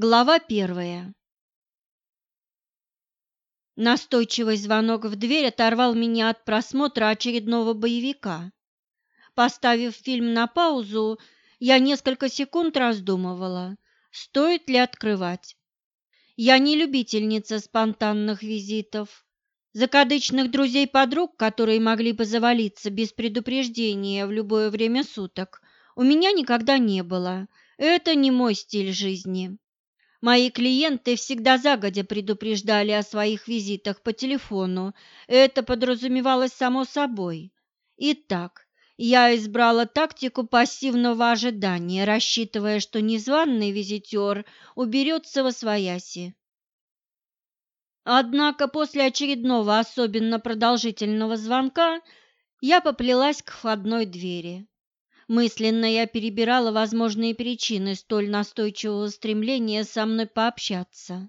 Глава первая Настойчивый звонок в дверь оторвал меня от просмотра очередного боевика. Поставив фильм на паузу, я несколько секунд раздумывала, стоит ли открывать. Я не любительница спонтанных визитов. Закадычных друзей-подруг, которые могли бы завалиться без предупреждения в любое время суток, у меня никогда не было. Это не мой стиль жизни. Мои клиенты всегда загодя предупреждали о своих визитах по телефону. Это подразумевалось само собой. Итак, я избрала тактику пассивного ожидания, рассчитывая, что незваный визитер уберется во свояси. Однако после очередного особенно продолжительного звонка я поплелась к входной двери. Мысленно я перебирала возможные причины столь настойчивого стремления со мной пообщаться.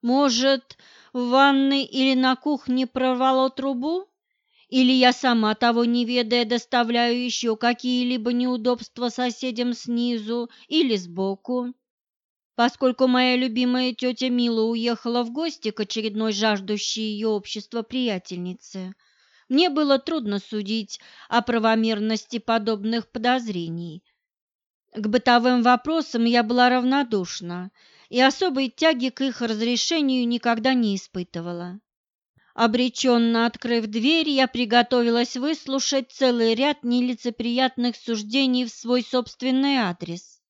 Может, в ванной или на кухне прорвало трубу? Или я сама, того не ведая, доставляю еще какие-либо неудобства соседям снизу или сбоку? Поскольку моя любимая тетя Мила уехала в гости к очередной жаждущей ее общества приятельнице, мне было трудно судить о правомерности подобных подозрений. К бытовым вопросам я была равнодушна и особой тяги к их разрешению никогда не испытывала. Обреченно открыв дверь, я приготовилась выслушать целый ряд нелицеприятных суждений в свой собственный адрес.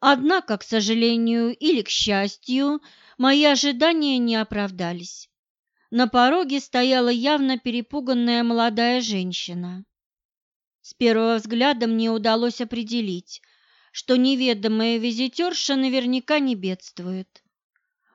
Однако, к сожалению или к счастью, мои ожидания не оправдались. На пороге стояла явно перепуганная молодая женщина. С первого взгляда мне удалось определить, что неведомая визитерша наверняка не бедствует.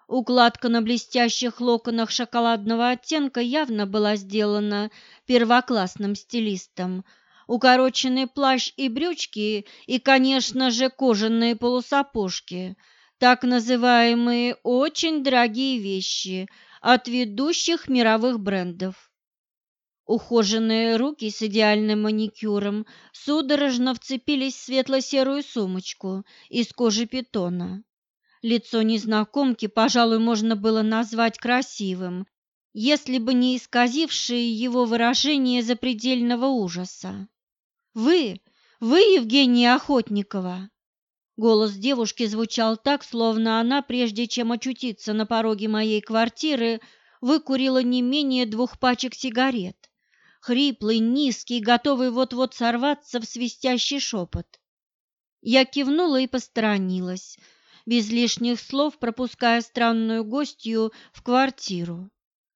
Укладка на блестящих локонах шоколадного оттенка явно была сделана первоклассным стилистом. Укороченный плащ и брючки и, конечно же, кожаные полусапожки, так называемые очень дорогие вещи – от ведущих мировых брендов. Ухоженные руки с идеальным маникюром судорожно вцепились в светло-серую сумочку из кожи питона. Лицо незнакомки, пожалуй, можно было назвать красивым, если бы не исказившее его выражение запредельного ужаса. «Вы, вы Евгения Охотникова!» Голос девушки звучал так, словно она, прежде чем очутиться на пороге моей квартиры, выкурила не менее двух пачек сигарет. Хриплый, низкий, готовый вот-вот сорваться в свистящий шепот. Я кивнула и посторонилась, без лишних слов пропуская странную гостью в квартиру.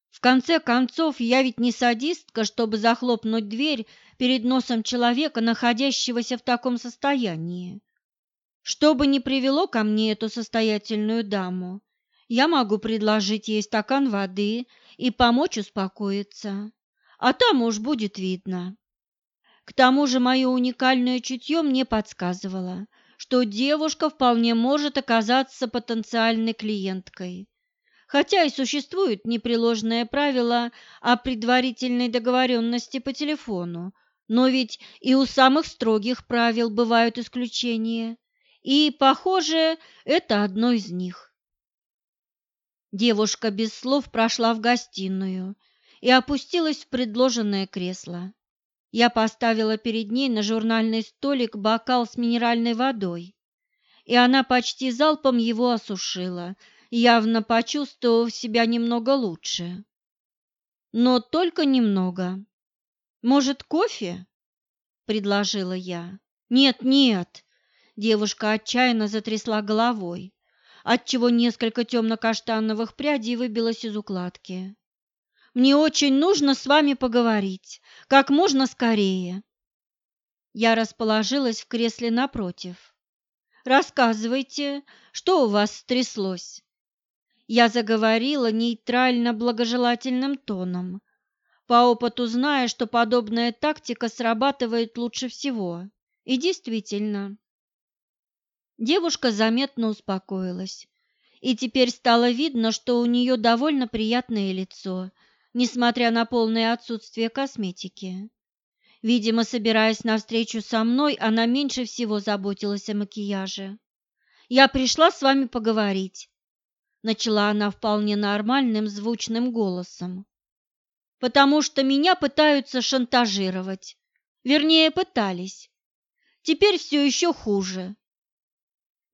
В конце концов, я ведь не садистка, чтобы захлопнуть дверь перед носом человека, находящегося в таком состоянии. Что бы ни привело ко мне эту состоятельную даму, я могу предложить ей стакан воды и помочь успокоиться, а там уж будет видно. К тому же мое уникальное чутье мне подсказывало, что девушка вполне может оказаться потенциальной клиенткой. Хотя и существует непреложное правило о предварительной договоренности по телефону, но ведь и у самых строгих правил бывают исключения и, похоже, это одно из них. Девушка без слов прошла в гостиную и опустилась в предложенное кресло. Я поставила перед ней на журнальный столик бокал с минеральной водой, и она почти залпом его осушила, явно почувствовав себя немного лучше. Но только немного. «Может, кофе?» – предложила я. «Нет, нет!» Девушка отчаянно затрясла головой, отчего несколько темно-каштановых прядей выбилось из укладки. «Мне очень нужно с вами поговорить, как можно скорее». Я расположилась в кресле напротив. «Рассказывайте, что у вас стряслось?» Я заговорила нейтрально-благожелательным тоном, по опыту зная, что подобная тактика срабатывает лучше всего. И действительно, Девушка заметно успокоилась, и теперь стало видно, что у нее довольно приятное лицо, несмотря на полное отсутствие косметики. Видимо, собираясь на встречу со мной, она меньше всего заботилась о макияже. я пришла с вами поговорить», — начала она вполне нормальным звучным голосом. «Потому что меня пытаются шантажировать. Вернее, пытались. Теперь все еще хуже».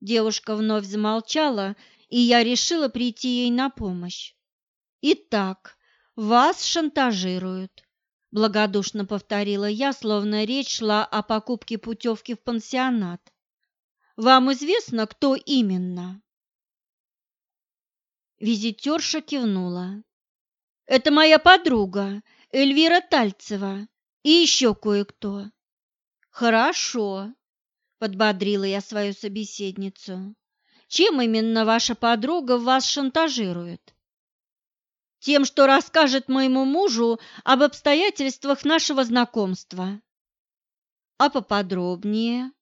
Девушка вновь замолчала, и я решила прийти ей на помощь. «Итак, вас шантажируют», – благодушно повторила я, словно речь шла о покупке путевки в пансионат. «Вам известно, кто именно?» Визитерша кивнула. «Это моя подруга, Эльвира Тальцева, и еще кое-кто». «Хорошо», – подбодрила я свою собеседницу. «Чем именно ваша подруга вас шантажирует?» тем, что расскажет моему мужу об обстоятельствах нашего знакомства. А поподробнее?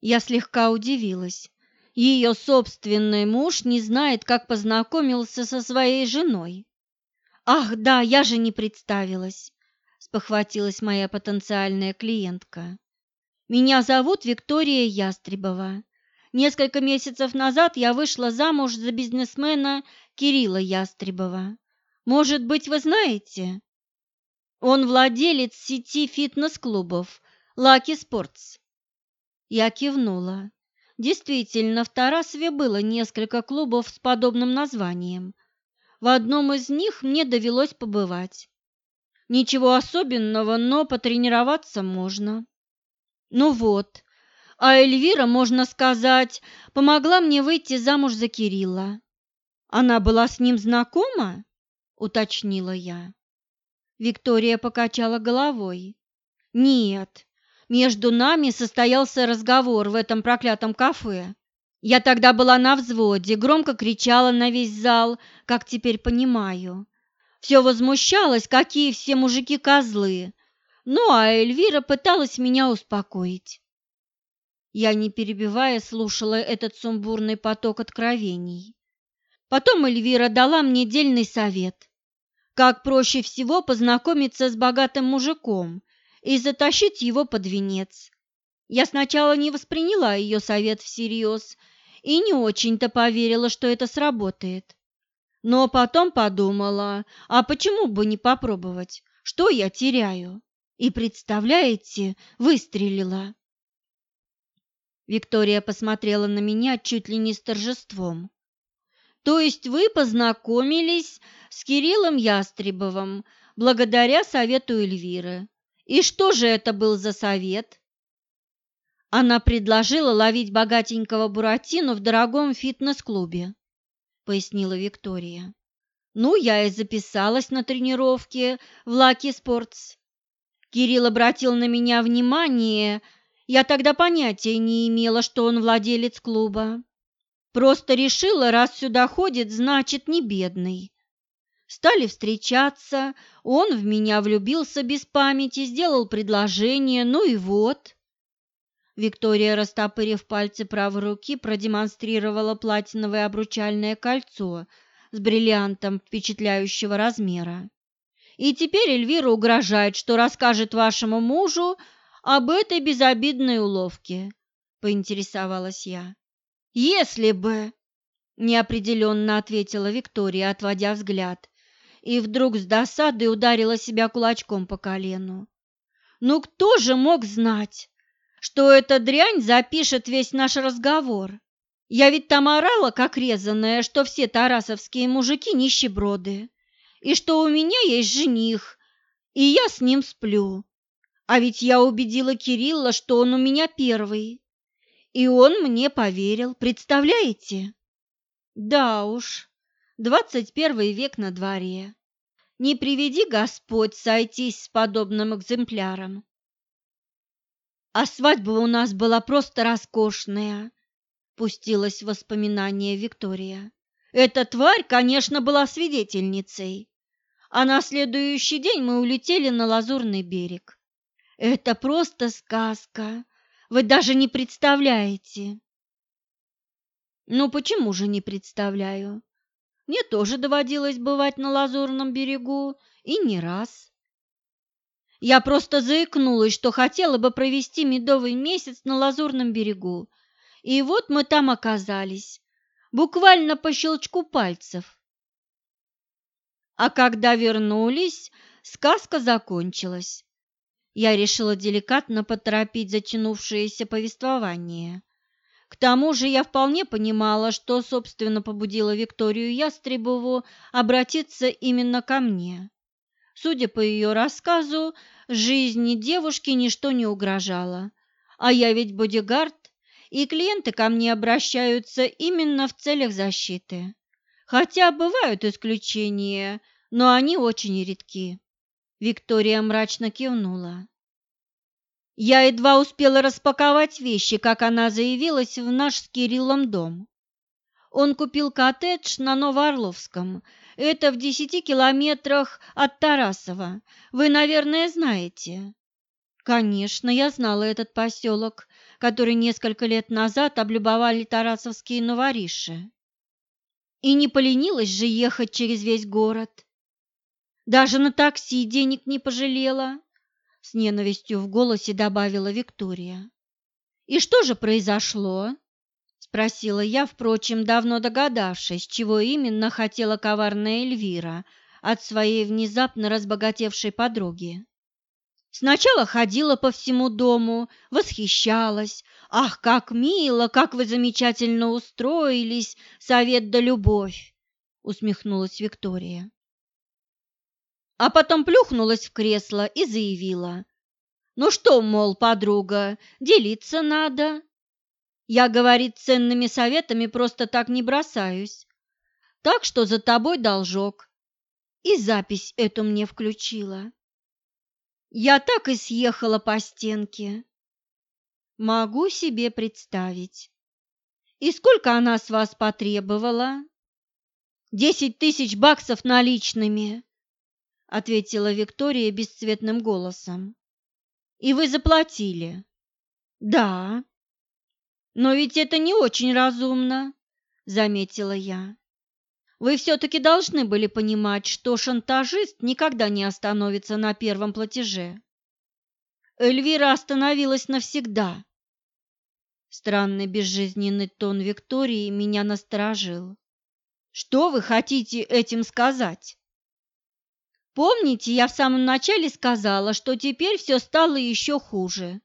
Я слегка удивилась. Ее собственный муж не знает, как познакомился со своей женой. Ах, да, я же не представилась, спохватилась моя потенциальная клиентка. Меня зовут Виктория Ястребова. Несколько месяцев назад я вышла замуж за бизнесмена Кирилла Ястребова. Может быть, вы знаете? Он владелец сети фитнес-клубов Lucky Sports. Я кивнула. Действительно, в Тарасове было несколько клубов с подобным названием. В одном из них мне довелось побывать. Ничего особенного, но потренироваться можно. Ну вот, а Эльвира, можно сказать, помогла мне выйти замуж за Кирилла. Она была с ним знакома? уточнила я. Виктория покачала головой. Нет, между нами состоялся разговор в этом проклятом кафе. Я тогда была на взводе, громко кричала на весь зал, как теперь понимаю. Все возмущалось, какие все мужики козлы. Ну, а Эльвира пыталась меня успокоить. Я, не перебивая, слушала этот сумбурный поток откровений. Потом Эльвира дала мне дельный совет. Как проще всего познакомиться с богатым мужиком и затащить его под венец. Я сначала не восприняла ее совет всерьез и не очень-то поверила, что это сработает. Но потом подумала, а почему бы не попробовать? Что я теряю? И, представляете, выстрелила. Виктория посмотрела на меня чуть ли не с торжеством. То есть вы познакомились с Кириллом Ястребовым благодаря совету Эльвиры. И что же это был за совет? Она предложила ловить богатенького Буратино в дорогом фитнес-клубе, пояснила Виктория. Ну, я и записалась на тренировки в Лаки Спортс. Кирилл обратил на меня внимание, я тогда понятия не имела, что он владелец клуба. Просто решила, раз сюда ходит, значит, не бедный. Стали встречаться, он в меня влюбился без памяти, сделал предложение, ну и вот. Виктория, растопырив пальцы правой руки, продемонстрировала платиновое обручальное кольцо с бриллиантом впечатляющего размера. И теперь Эльвира угрожает, что расскажет вашему мужу об этой безобидной уловке, поинтересовалась я. «Если бы...» – неопределенно ответила Виктория, отводя взгляд, и вдруг с досадой ударила себя кулачком по колену. «Ну кто же мог знать, что эта дрянь запишет весь наш разговор? Я ведь там орала, как резаная, что все тарасовские мужики нищеброды, и что у меня есть жених, и я с ним сплю. А ведь я убедила Кирилла, что он у меня первый, и он мне поверил, представляете? Да уж, двадцать первый век на дворе. Не приведи Господь сойтись с подобным экземпляром. А свадьба у нас была просто роскошная, пустилась в воспоминания Виктория. Эта тварь, конечно, была свидетельницей. А на следующий день мы улетели на Лазурный берег. Это просто сказка. Вы даже не представляете. Ну почему же не представляю? Мне тоже доводилось бывать на Лазурном берегу, и не раз. Я просто заикнулась, что хотела бы провести медовый месяц на Лазурном берегу, И вот мы там оказались, буквально по щелчку пальцев. А когда вернулись, сказка закончилась. Я решила деликатно поторопить затянувшееся повествование. К тому же я вполне понимала, что, собственно, побудило Викторию Ястребову обратиться именно ко мне. Судя по ее рассказу, жизни девушки ничто не угрожало. А я ведь бодигард, и клиенты ко мне обращаются именно в целях защиты. Хотя бывают исключения, но они очень редки. Виктория мрачно кивнула. Я едва успела распаковать вещи, как она заявилась в наш с Кириллом дом. Он купил коттедж на Новоорловском. Это в десяти километрах от Тарасова. Вы, наверное, знаете. Конечно, я знала этот поселок, который несколько лет назад облюбовали тарасовские новориши. И не поленилась же ехать через весь город. Даже на такси денег не пожалела с ненавистью в голосе добавила Виктория. «И что же произошло?» – спросила я, впрочем, давно догадавшись, чего именно хотела коварная Эльвира от своей внезапно разбогатевшей подруги. Сначала ходила по всему дому, восхищалась. «Ах, как мило, как вы замечательно устроились! Совет да любовь!» – усмехнулась Виктория а потом плюхнулась в кресло и заявила. «Ну что, мол, подруга, делиться надо. Я, говорит, ценными советами просто так не бросаюсь. Так что за тобой должок». И запись эту мне включила. Я так и съехала по стенке. Могу себе представить. И сколько она с вас потребовала? Десять тысяч баксов наличными. — ответила Виктория бесцветным голосом. «И вы заплатили?» «Да». «Но ведь это не очень разумно», — заметила я. «Вы все-таки должны были понимать, что шантажист никогда не остановится на первом платеже». Эльвира остановилась навсегда. Странный безжизненный тон Виктории меня насторожил. «Что вы хотите этим сказать?» Помните, я в самом начале сказала, что теперь все стало еще хуже?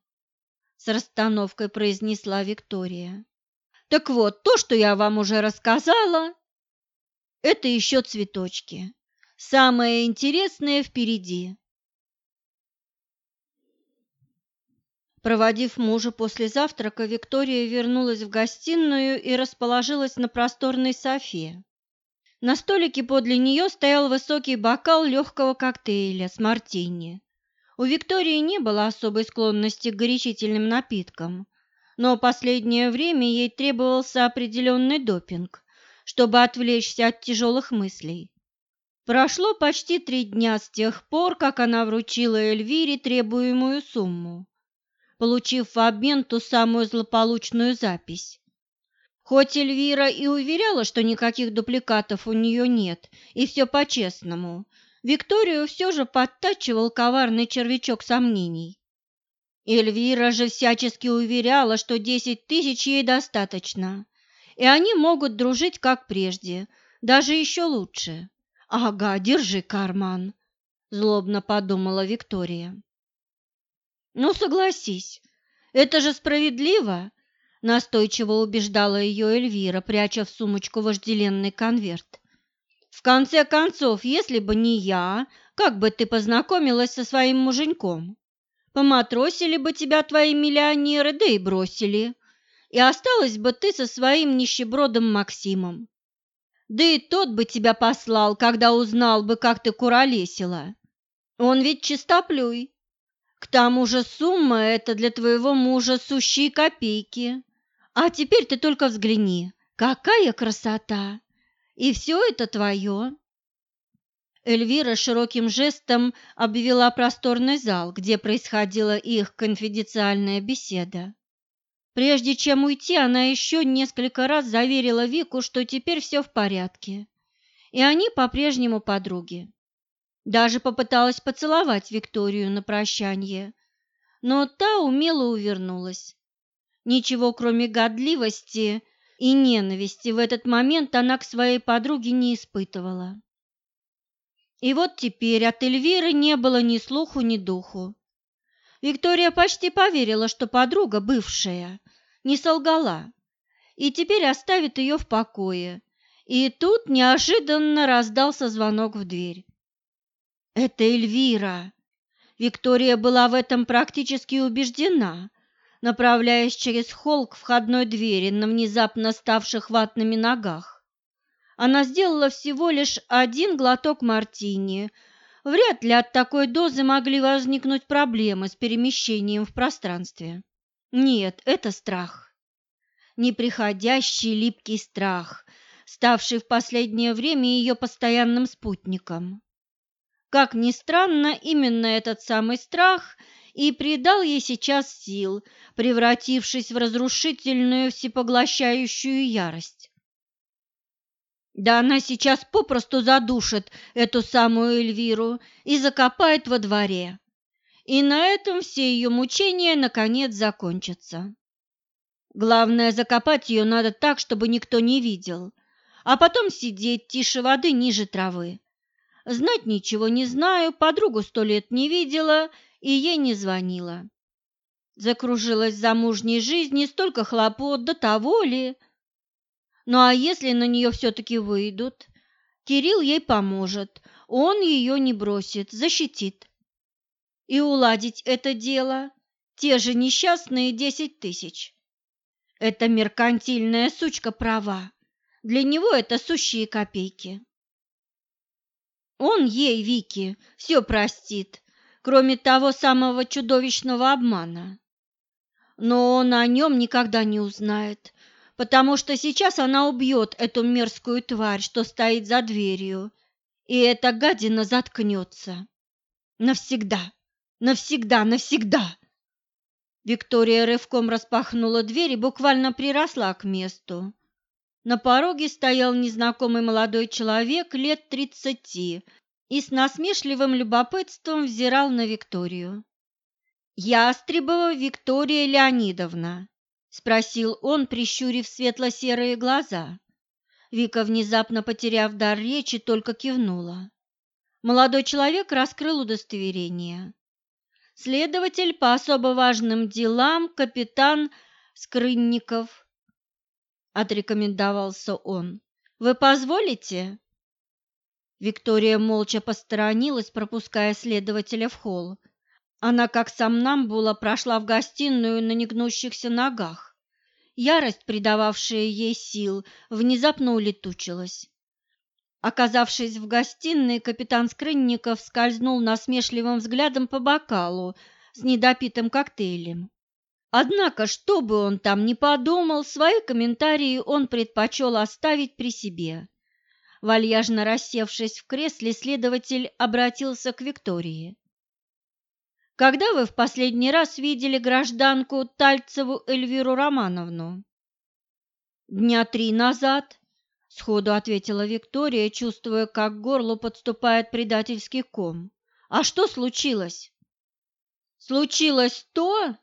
С расстановкой произнесла Виктория. Так вот, то, что я вам уже рассказала, это еще цветочки. Самое интересное впереди. Проводив мужа после завтрака, Виктория вернулась в гостиную и расположилась на просторной софе. На столике подле нее стоял высокий бокал легкого коктейля с мартини. У Виктории не было особой склонности к горячительным напиткам, но последнее время ей требовался определенный допинг, чтобы отвлечься от тяжелых мыслей. Прошло почти три дня с тех пор, как она вручила Эльвире требуемую сумму, получив в обмен ту самую злополучную запись. Хоть Эльвира и уверяла, что никаких дупликатов у нее нет, и все по-честному, Викторию все же подтачивал коварный червячок сомнений. Эльвира же всячески уверяла, что десять тысяч ей достаточно, и они могут дружить как прежде, даже еще лучше. «Ага, держи карман», – злобно подумала Виктория. «Ну, согласись, это же справедливо, Настойчиво убеждала ее Эльвира, пряча в сумочку вожделенный конверт. «В конце концов, если бы не я, как бы ты познакомилась со своим муженьком? Поматросили бы тебя твои миллионеры, да и бросили. И осталась бы ты со своим нищебродом Максимом. Да и тот бы тебя послал, когда узнал бы, как ты куролесила. Он ведь чистоплюй. К тому же сумма эта для твоего мужа сущие копейки. А теперь ты только взгляни, какая красота! И все это твое!» Эльвира широким жестом обвела просторный зал, где происходила их конфиденциальная беседа. Прежде чем уйти, она еще несколько раз заверила Вику, что теперь все в порядке, и они по-прежнему подруги. Даже попыталась поцеловать Викторию на прощание, но та умело увернулась. Ничего, кроме годливости и ненависти, в этот момент она к своей подруге не испытывала. И вот теперь от Эльвиры не было ни слуху, ни духу. Виктория почти поверила, что подруга, бывшая, не солгала, и теперь оставит ее в покое. И тут неожиданно раздался звонок в дверь. «Это Эльвира!» Виктория была в этом практически убеждена, направляясь через холл к входной двери на внезапно ставших ватными ногах. Она сделала всего лишь один глоток мартини. Вряд ли от такой дозы могли возникнуть проблемы с перемещением в пространстве. Нет, это страх. Неприходящий липкий страх, ставший в последнее время ее постоянным спутником. Как ни странно, именно этот самый страх и придал ей сейчас сил, превратившись в разрушительную всепоглощающую ярость. Да она сейчас попросту задушит эту самую Эльвиру и закопает во дворе. И на этом все ее мучения наконец закончатся. Главное, закопать ее надо так, чтобы никто не видел, а потом сидеть тише воды ниже травы. Знать ничего не знаю, подругу сто лет не видела и ей не звонила. Закружилась в замужней жизни, столько хлопот, до того ли... Ну а если на нее все-таки выйдут? Кирилл ей поможет, он ее не бросит, защитит. И уладить это дело те же несчастные десять тысяч. Эта меркантильная сучка права. Для него это сущие копейки. Он ей, Вики, все простит, кроме того самого чудовищного обмана. Но он о нем никогда не узнает, потому что сейчас она убьет эту мерзкую тварь, что стоит за дверью, и эта гадина заткнется. Навсегда, навсегда, навсегда. Виктория рывком распахнула дверь и буквально приросла к месту. На пороге стоял незнакомый молодой человек лет тридцати и с насмешливым любопытством взирал на Викторию. «Ястребова Виктория Леонидовна», спросил он, прищурив светло-серые глаза. Вика, внезапно потеряв дар речи, только кивнула. Молодой человек раскрыл удостоверение. Следователь по особо важным делам капитан Скрынников, отрекомендовался он. Вы позволите? Виктория молча посторонилась, пропуская следователя в холл. Она, как сам Намбула, прошла в гостиную на негнущихся ногах. Ярость, придававшая ей сил, внезапно улетучилась. Оказавшись в гостиной, капитан Скрынников скользнул насмешливым взглядом по бокалу с недопитым коктейлем. Однако, что бы он там ни подумал, свои комментарии он предпочел оставить при себе. Вальяжно рассевшись в кресле, следователь обратился к Виктории. Когда вы в последний раз видели гражданку Тальцеву Эльвиру Романовну? Дня три назад, сходу ответила Виктория, чувствуя, как к горлу подступает предательский ком. А что случилось? Случилось то,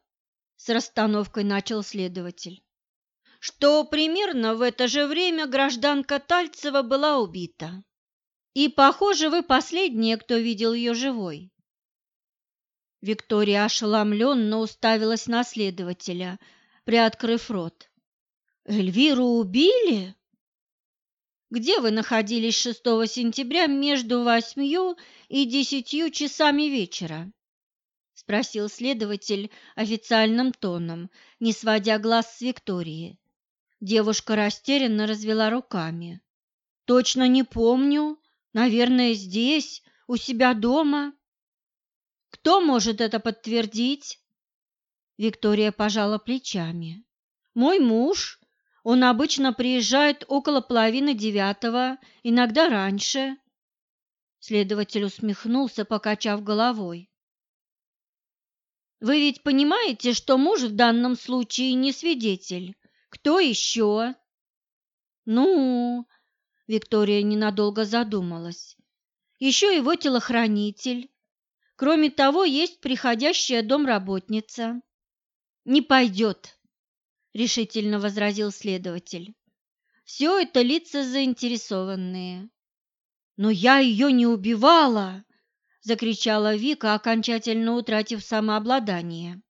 с расстановкой начал следователь, что примерно в это же время гражданка Тальцева была убита. И, похоже, вы последняя, кто видел ее живой. Виктория ошеломленно уставилась на следователя, приоткрыв рот. «Эльвиру убили?» «Где вы находились 6 сентября между восьмью и десятью часами вечера?» – спросил следователь официальным тоном, не сводя глаз с Виктории. Девушка растерянно развела руками. «Точно не помню. Наверное, здесь, у себя дома». Кто может это подтвердить? Виктория пожала плечами. Мой муж. Он обычно приезжает около половины девятого, иногда раньше. Следователь усмехнулся, покачав головой. Вы ведь понимаете, что муж в данном случае не свидетель. Кто еще? Ну, Виктория ненадолго задумалась. Еще его телохранитель. Кроме того, есть приходящая домработница. Не пойдет. решительно возразил следователь. Все это лица заинтересованные. Но я ее не убивала, закричала Вика, окончательно утратив самообладание.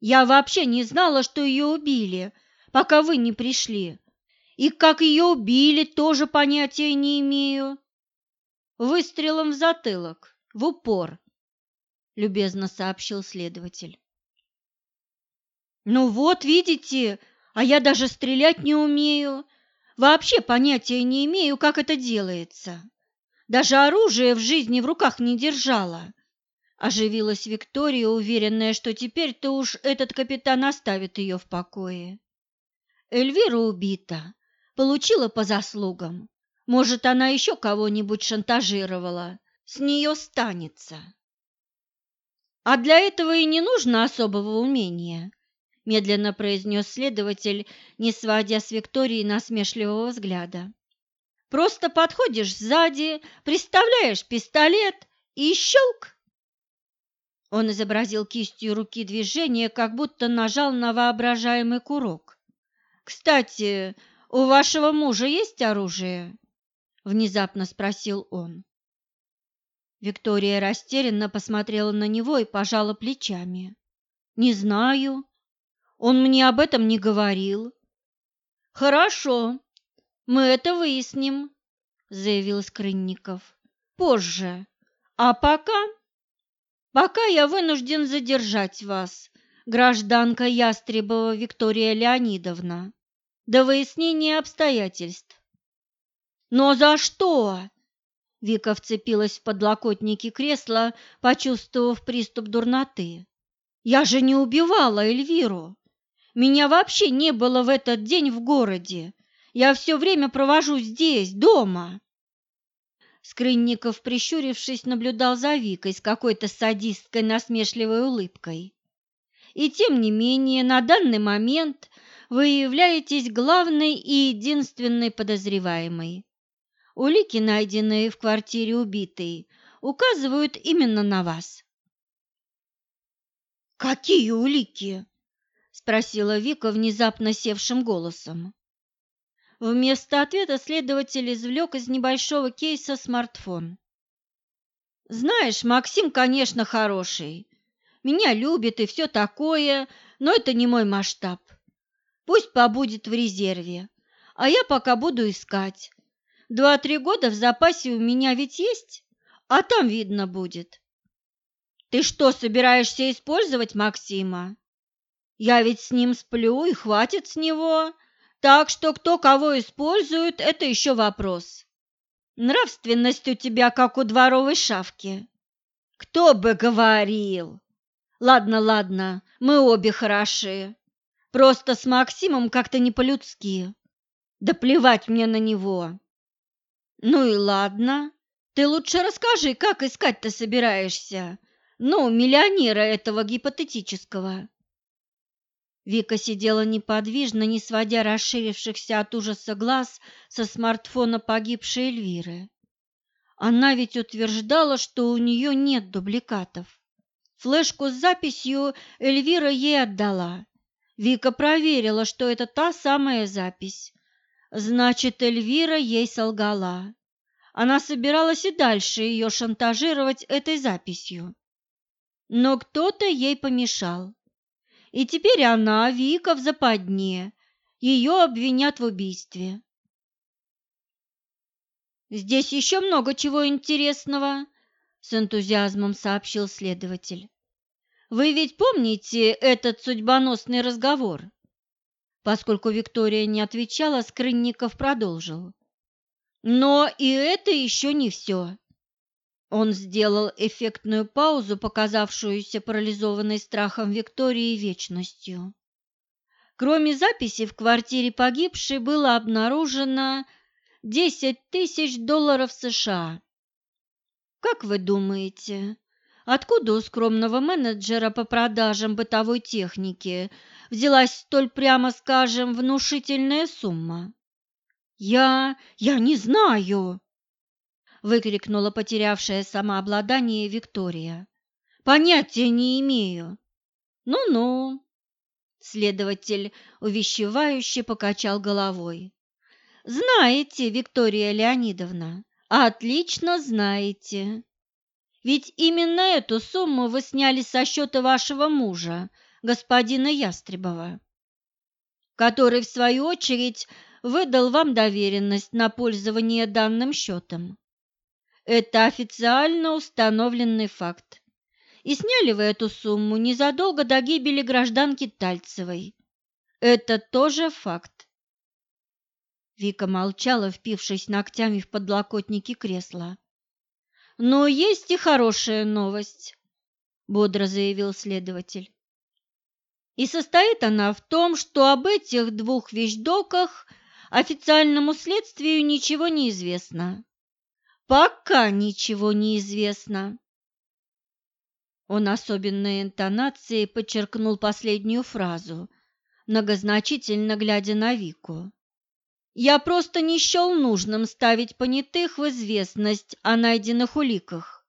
Я вообще не знала, что ее убили, пока вы не пришли. И как ее убили, тоже понятия не имею. Выстрелом в затылок, в упор, любезно сообщил следователь. Ну вот, видите, а я даже стрелять не умею. Вообще понятия не имею, как это делается. Даже оружие в жизни в руках не держала. Оживилась Виктория, уверенная, что теперь-то уж этот капитан оставит ее в покое. Эльвира убита, получила по заслугам. Может, она еще кого-нибудь шантажировала, с нее станется. А для этого и не нужно особого умения, медленно произнес следователь, не сводя с Виктории насмешливого взгляда. Просто подходишь сзади, приставляешь пистолет и щелк. Он изобразил кистью руки движение, как будто нажал на воображаемый курок. «Кстати, у вашего мужа есть оружие?» – внезапно спросил он. Виктория растерянно посмотрела на него и пожала плечами. «Не знаю. Он мне об этом не говорил». «Хорошо, мы это выясним», – заявил Скрынников. «Позже. А пока...» «Пока я вынужден задержать вас, гражданка Ястребова Виктория Леонидовна, до выяснения обстоятельств». «Но за что?» Вика вцепилась в подлокотники кресла, почувствовав приступ дурноты. «Я же не убивала Эльвиру! Меня вообще не было в этот день в городе! Я все время провожу здесь, дома!» Скрынников, прищурившись, наблюдал за Викой с какой-то садистской насмешливой улыбкой. «И тем не менее, на данный момент вы являетесь главной и единственной подозреваемой. Улики, найденные в квартире убитой, указывают именно на вас». «Какие улики?» – спросила Вика внезапно севшим голосом. Вместо ответа следователь извлек из небольшого кейса смартфон. «Знаешь, Максим, конечно, хороший. Меня любит и все такое, но это не мой масштаб. Пусть побудет в резерве, а я пока буду искать. Два-три года в запасе у меня ведь есть, а там видно будет». «Ты что, собираешься использовать Максима?» «Я ведь с ним сплю, и хватит с него», так что кто кого использует, это еще вопрос. Нравственность у тебя как у дворовой шавки. Кто бы говорил? Ладно, ладно, мы обе хороши. Просто с Максимом как-то не по-людски. Да плевать мне на него. Ну и ладно. Ты лучше расскажи, как искать ты собираешься. Ну, миллионера этого гипотетического. Вика сидела неподвижно, не сводя расширившихся от ужаса глаз со смартфона погибшей Эльвиры. Она ведь утверждала, что у нее нет дубликатов. Флешку с записью Эльвира ей отдала. Вика проверила, что это та самая запись. Значит, Эльвира ей солгала. Она собиралась и дальше ее шантажировать этой записью. Но кто-то ей помешал. И теперь она, Вика, в западне. Ее обвинят в убийстве. «Здесь еще много чего интересного», — с энтузиазмом сообщил следователь. «Вы ведь помните этот судьбоносный разговор?» Поскольку Виктория не отвечала, Скрынников продолжил. «Но и это еще не все. Он сделал эффектную паузу, показавшуюся парализованной страхом Виктории вечностью. Кроме записи в квартире погибшей было обнаружено 10 тысяч долларов США. Как вы думаете, откуда у скромного менеджера по продажам бытовой техники взялась столь, прямо скажем, внушительная сумма? Я... я не знаю, выкрикнула потерявшая самообладание Виктория. Понятия не имею. Ну-ну. Следователь увещевающе покачал головой. Знаете, Виктория Леонидовна, отлично знаете. Ведь именно эту сумму вы сняли со счета вашего мужа, господина Ястребова, который, в свою очередь, выдал вам доверенность на пользование данным счетом. Это официально установленный факт. И сняли вы эту сумму незадолго до гибели гражданки Тальцевой. Это тоже факт. Вика молчала, впившись ногтями в подлокотники кресла. «Но есть и хорошая новость», – бодро заявил следователь. И состоит она в том, что об этих двух вещдоках официальному следствию ничего не известно. Пока ничего не известно. Он особенной интонацией подчеркнул последнюю фразу, многозначительно глядя на Вику. «Я просто не счел нужным ставить понятых в известность о найденных уликах.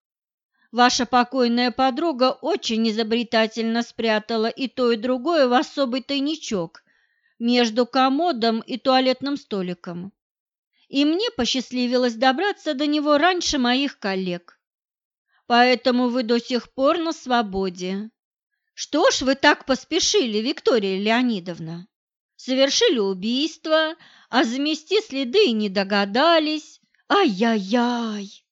Ваша покойная подруга очень изобретательно спрятала и то, и другое в особый тайничок между комодом и туалетным столиком. И мне посчастливилось добраться до него раньше моих коллег. Поэтому вы до сих пор на свободе. Что ж вы так поспешили, Виктория Леонидовна? Совершили убийство, а замести следы и не догадались. Ай-яй-яй!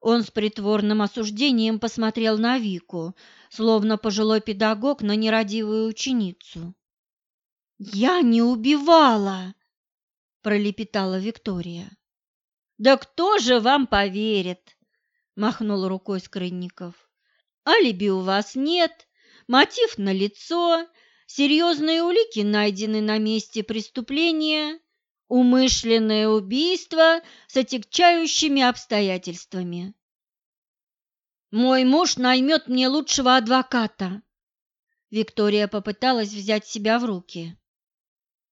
Он с притворным осуждением посмотрел на Вику, словно пожилой педагог на нерадивую ученицу. «Я не убивала!» – пролепетала Виктория. «Да кто же вам поверит?» – махнул рукой Скрынников. «Алиби у вас нет, мотив налицо, серьезные улики найдены на месте преступления, Умышленное убийство с отягчающими обстоятельствами. Мой муж наймет мне лучшего адвоката. Виктория попыталась взять себя в руки.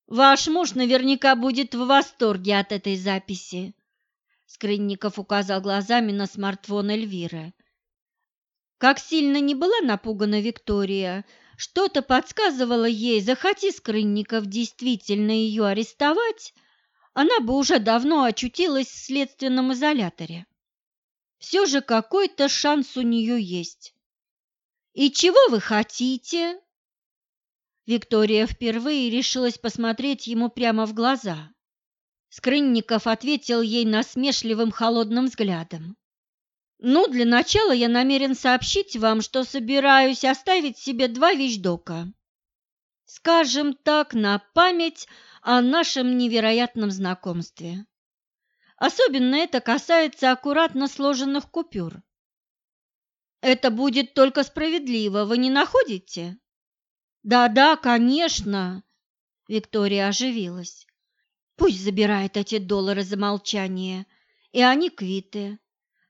Ваш муж наверняка будет в восторге от этой записи. Скрынников указал глазами на смартфон Эльвиры. Как сильно не была напугана Виктория, что-то подсказывало ей, захоти Скрынников действительно ее арестовать, она бы уже давно очутилась в следственном изоляторе. Все же какой-то шанс у нее есть. «И чего вы хотите?» Виктория впервые решилась посмотреть ему прямо в глаза. Скрынников ответил ей насмешливым холодным взглядом. «Ну, для начала я намерен сообщить вам, что собираюсь оставить себе два вещдока. Скажем так, на память о нашем невероятном знакомстве. Особенно это касается аккуратно сложенных купюр. Это будет только справедливо, вы не находите? Да-да, конечно, Виктория оживилась. Пусть забирает эти доллары за молчание, и они квиты.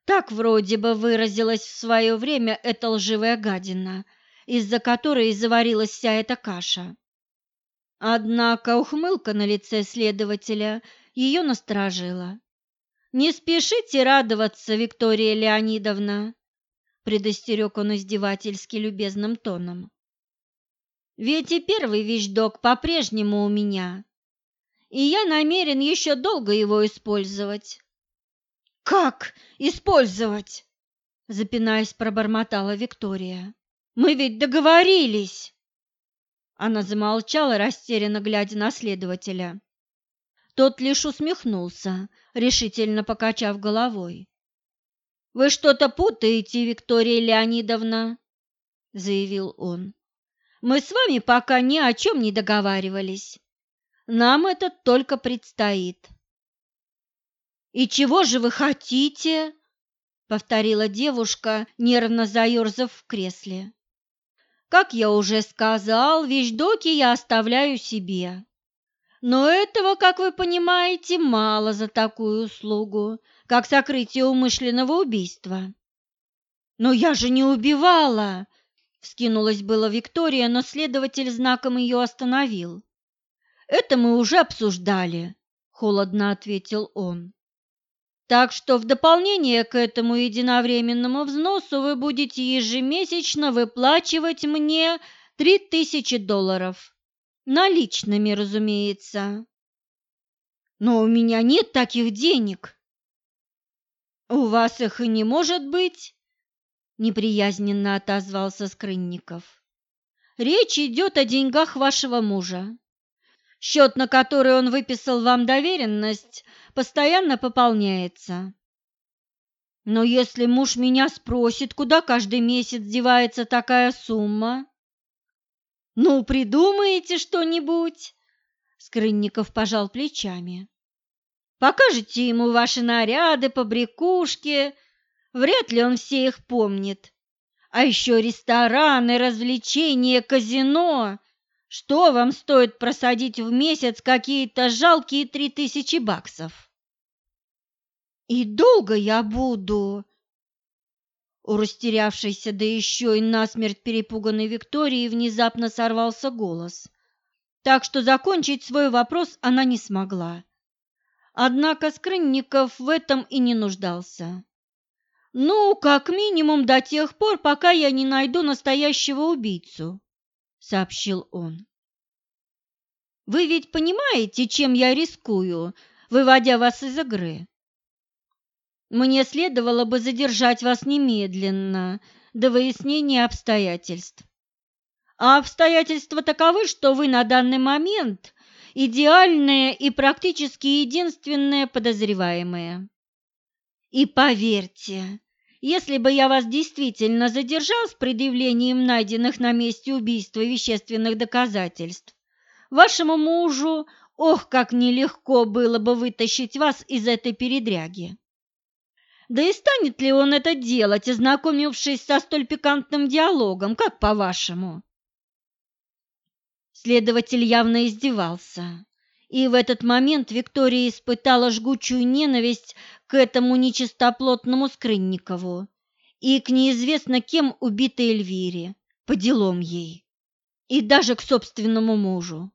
Так вроде бы выразилась в свое время эта лживая гадина, из-за которой заварилась вся эта каша. Однако ухмылка на лице следователя ее насторожила. «Не спешите радоваться, Виктория Леонидовна», – предостерег он издевательски любезным тоном. «Ведь и первый вещдок по-прежнему у меня, и я намерен еще долго его использовать». «Как использовать?» – запинаясь, пробормотала Виктория. «Мы ведь договорились!» Она замолчала, растерянно глядя на следователя. Тот лишь усмехнулся, решительно покачав головой. «Вы что-то путаете, Виктория Леонидовна», — заявил он. «Мы с вами пока ни о чем не договаривались. Нам это только предстоит». «И чего же вы хотите?» — повторила девушка, нервно заерзав в кресле. Как я уже сказал, вещдоки я оставляю себе. Но этого, как вы понимаете, мало за такую услугу, как сокрытие умышленного убийства. Но я же не убивала, вскинулась была Виктория, но следователь знаком ее остановил. Это мы уже обсуждали, холодно ответил он. Так что в дополнение к этому единовременному взносу вы будете ежемесячно выплачивать мне Три тысячи долларов. Наличными, разумеется. Но у меня нет таких денег. У вас их и не может быть, неприязненно отозвался Скрынников. Речь идет о деньгах вашего мужа. Счет, на который он выписал вам доверенность, постоянно пополняется. Но если муж меня спросит, куда каждый месяц девается такая сумма? Ну, придумаете что-нибудь? Скрынников пожал плечами. Покажите ему ваши наряды, побрякушки. Вряд ли он все их помнит. А еще рестораны, развлечения, казино. Что вам стоит просадить в месяц какие-то жалкие три тысячи баксов? И долго я буду? У растерявшейся, да еще и насмерть перепуганной Виктории внезапно сорвался голос, так что закончить свой вопрос она не смогла. Однако Скрынников в этом и не нуждался. «Ну, как минимум до тех пор, пока я не найду настоящего убийцу», — сообщил он. «Вы ведь понимаете, чем я рискую, выводя вас из игры? Мне следовало бы задержать вас немедленно, до выяснения обстоятельств. А обстоятельства таковы, что вы на данный момент идеальная и практически единственная подозреваемая. И поверьте, если бы я вас действительно задержал с предъявлением найденных на месте убийства вещественных доказательств, вашему мужу, ох, как нелегко было бы вытащить вас из этой передряги. Да и станет ли он это делать, ознакомившись со столь пикантным диалогом, как по-вашему? Следователь явно издевался, и в этот момент Виктория испытала жгучую ненависть к этому нечистоплотному Скрынникову и к неизвестно кем убитой Эльвире, по делам ей, и даже к собственному мужу.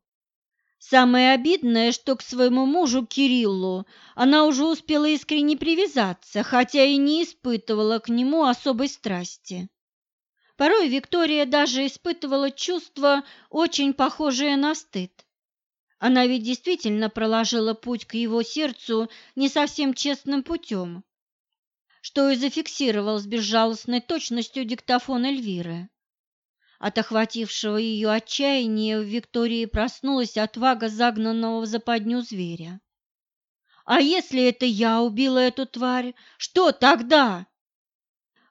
Самое обидное, что к своему мужу Кириллу она уже успела искренне привязаться, хотя и не испытывала к нему особой страсти. Порой Виктория даже испытывала чувство, очень похожее на стыд. Она ведь действительно проложила путь к его сердцу не совсем честным путем, что и зафиксировал с безжалостной точностью диктофон Эльвиры. От охватившего ее отчаяния в Виктории проснулась отвага загнанного в западню зверя. «А если это я убила эту тварь, что тогда?»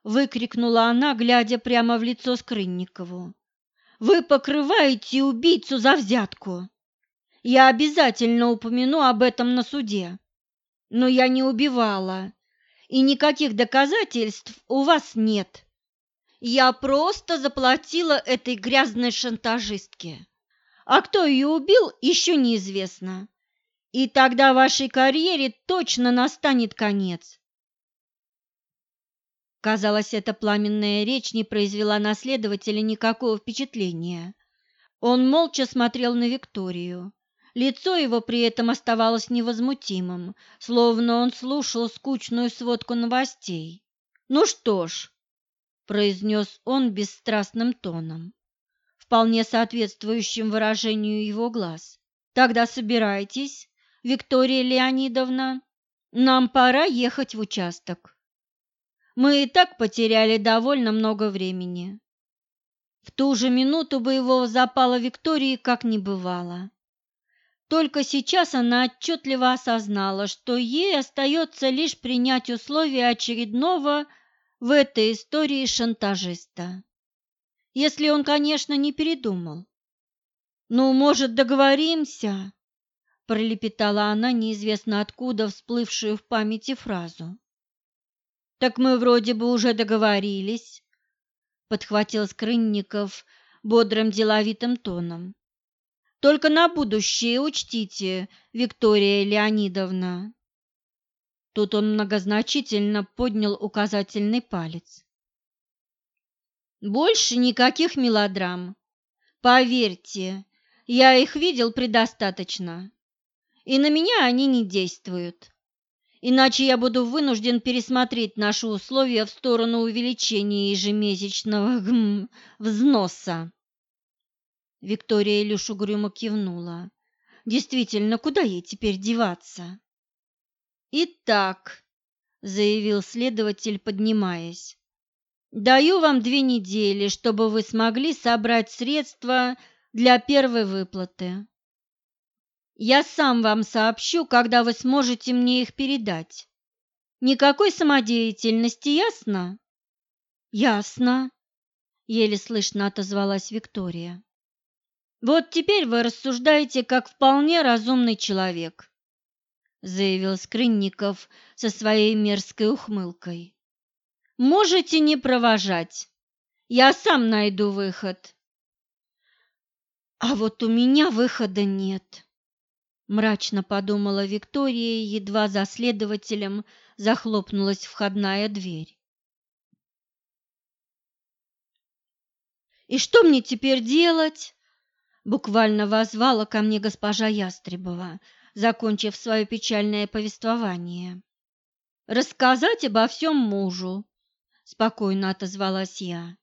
выкрикнула она, глядя прямо в лицо Скрынникову. Вы покрываете убийцу за взятку. Я обязательно упомяну об этом на суде. Но я не убивала, и никаких доказательств у вас нет. Я просто заплатила этой грязной шантажистке. А кто ее убил, еще неизвестно. И тогда вашей карьере точно настанет конец. Казалось, эта пламенная речь не произвела на следователя никакого впечатления. Он молча смотрел на Викторию. Лицо его при этом оставалось невозмутимым, словно он слушал скучную сводку новостей. «Ну что ж», – произнес он бесстрастным тоном, вполне соответствующим выражению его глаз, – «тогда собирайтесь, Виктория Леонидовна, нам пора ехать в участок». Мы и так потеряли довольно много времени. В ту же минуту боевого запала Виктории как не бывало. Только сейчас она отчетливо осознала, что ей остается лишь принять условия очередного в этой истории шантажиста. Если он, конечно, не передумал. «Ну, может, договоримся?» – пролепетала она неизвестно откуда всплывшую в памяти фразу. Так мы вроде бы уже договорились, подхватил Скрынников бодрым деловитым тоном. Только на будущее учтите, Виктория Леонидовна. Тут он многозначительно поднял указательный палец. Больше никаких мелодрам. Поверьте, я их видел предостаточно, и на меня они не действуют иначе я буду вынужден пересмотреть наши условия в сторону увеличения ежемесячного гм, взноса. Виктория лишь угрюмо кивнула. Действительно, куда ей теперь деваться? Итак, заявил следователь, поднимаясь. Даю вам две недели, чтобы вы смогли собрать средства для первой выплаты. Я сам вам сообщу, когда вы сможете мне их передать. Никакой самодеятельности, ясно? Ясно, еле слышно отозвалась Виктория. Вот теперь вы рассуждаете как вполне разумный человек, заявил Скрынников со своей мерзкой ухмылкой. Можете не провожать. Я сам найду выход. А вот у меня выхода нет, мрачно подумала Виктория, едва за следователем захлопнулась входная дверь. И что мне теперь делать? Буквально возвала ко мне госпожа Ястребова, закончив свое печальное повествование. «Рассказать обо всем мужу», – спокойно отозвалась я.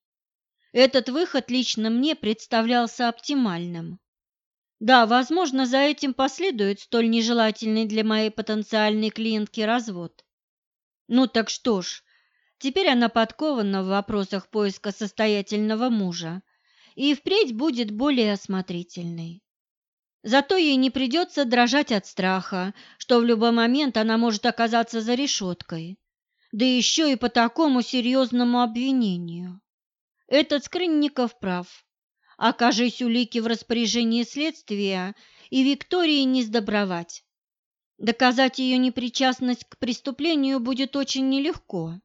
Этот выход лично мне представлялся оптимальным. Да, возможно, за этим последует столь нежелательный для моей потенциальной клиентки развод. Ну так что ж, теперь она подкована в вопросах поиска состоятельного мужа и впредь будет более осмотрительной. Зато ей не придется дрожать от страха, что в любой момент она может оказаться за решеткой, да еще и по такому серьезному обвинению. Этот Скрынников прав. Окажись улики в распоряжении следствия, и Виктории не сдобровать. Доказать ее непричастность к преступлению будет очень нелегко.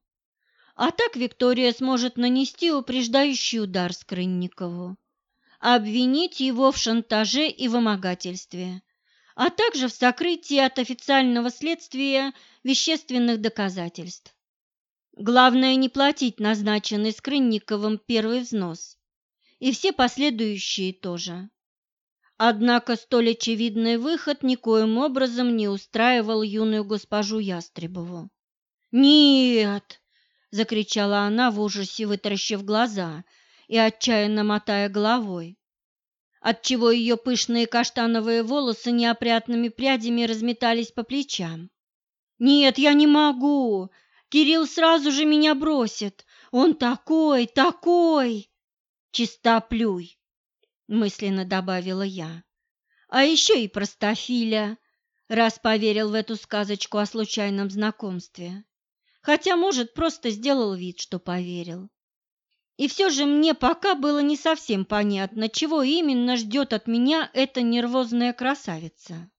А так Виктория сможет нанести упреждающий удар Скрынникову обвинить его в шантаже и вымогательстве, а также в сокрытии от официального следствия вещественных доказательств. Главное не платить назначенный Скрынниковым первый взнос, и все последующие тоже. Однако столь очевидный выход никоим образом не устраивал юную госпожу Ястребову. «Нет!» – закричала она в ужасе, вытаращив глаза – и отчаянно мотая головой, отчего ее пышные каштановые волосы неопрятными прядями разметались по плечам. «Нет, я не могу! Кирилл сразу же меня бросит! Он такой, такой!» «Чистоплюй!» — мысленно добавила я. «А еще и простофиля!» раз поверил в эту сказочку о случайном знакомстве. Хотя, может, просто сделал вид, что поверил. И все же мне пока было не совсем понятно, чего именно ждет от меня эта нервозная красавица.